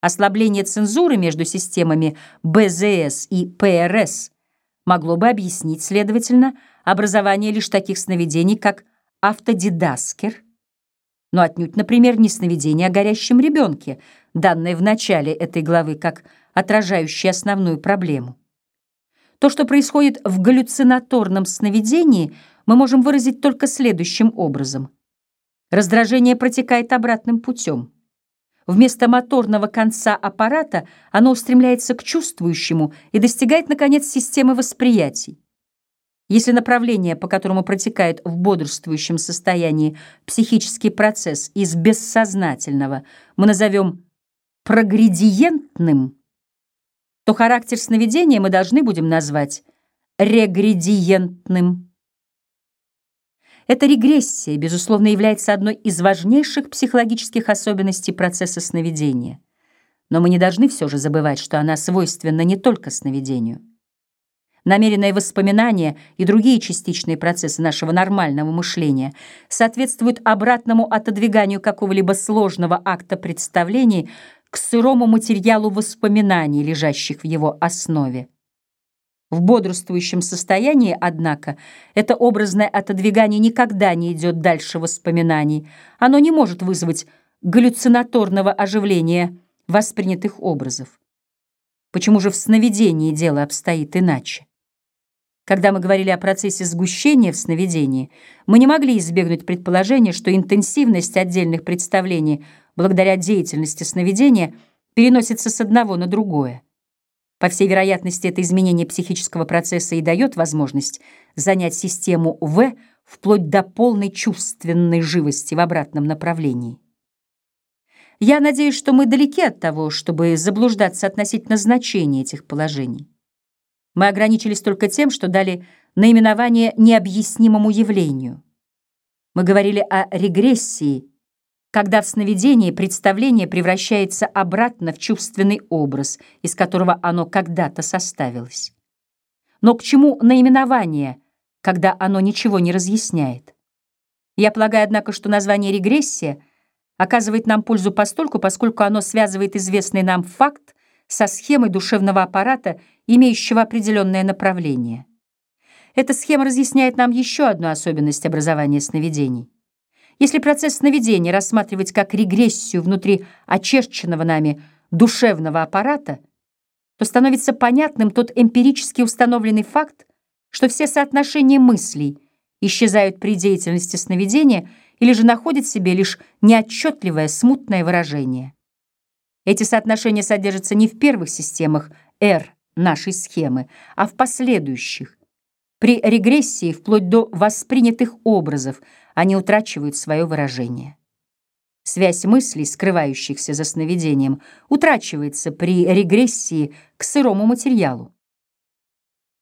Ослабление цензуры между системами БЗС и ПРС могло бы объяснить, следовательно, образование лишь таких сновидений, как автодидаскер, но отнюдь, например, не сновидение о горящем ребенке, данное в начале этой главы как отражающее основную проблему. То, что происходит в галлюцинаторном сновидении, мы можем выразить только следующим образом. Раздражение протекает обратным путем. Вместо моторного конца аппарата оно устремляется к чувствующему и достигает, наконец, системы восприятий. Если направление, по которому протекает в бодрствующем состоянии психический процесс из бессознательного, мы назовем прогредиентным, то характер сновидения мы должны будем назвать регредиентным. Эта регрессия, безусловно, является одной из важнейших психологических особенностей процесса сновидения. Но мы не должны все же забывать, что она свойственна не только сновидению. Намеренное воспоминание и другие частичные процессы нашего нормального мышления соответствуют обратному отодвиганию какого-либо сложного акта представлений к сырому материалу воспоминаний, лежащих в его основе. В бодрствующем состоянии, однако, это образное отодвигание никогда не идет дальше воспоминаний. Оно не может вызвать галлюцинаторного оживления воспринятых образов. Почему же в сновидении дело обстоит иначе? Когда мы говорили о процессе сгущения в сновидении, мы не могли избегнуть предположения, что интенсивность отдельных представлений благодаря деятельности сновидения переносится с одного на другое. По всей вероятности, это изменение психического процесса и дает возможность занять систему В вплоть до полной чувственной живости в обратном направлении. Я надеюсь, что мы далеки от того, чтобы заблуждаться относительно значения этих положений. Мы ограничились только тем, что дали наименование необъяснимому явлению. Мы говорили о регрессии когда в сновидении представление превращается обратно в чувственный образ, из которого оно когда-то составилось. Но к чему наименование, когда оно ничего не разъясняет? Я полагаю, однако, что название «регрессия» оказывает нам пользу постольку, поскольку оно связывает известный нам факт со схемой душевного аппарата, имеющего определенное направление. Эта схема разъясняет нам еще одну особенность образования сновидений. Если процесс сновидения рассматривать как регрессию внутри очерченного нами душевного аппарата, то становится понятным тот эмпирически установленный факт, что все соотношения мыслей исчезают при деятельности сновидения или же находят в себе лишь неотчетливое смутное выражение. Эти соотношения содержатся не в первых системах R нашей схемы, а в последующих. При регрессии вплоть до воспринятых образов – они утрачивают свое выражение. Связь мыслей, скрывающихся за сновидением, утрачивается при регрессии к сырому материалу.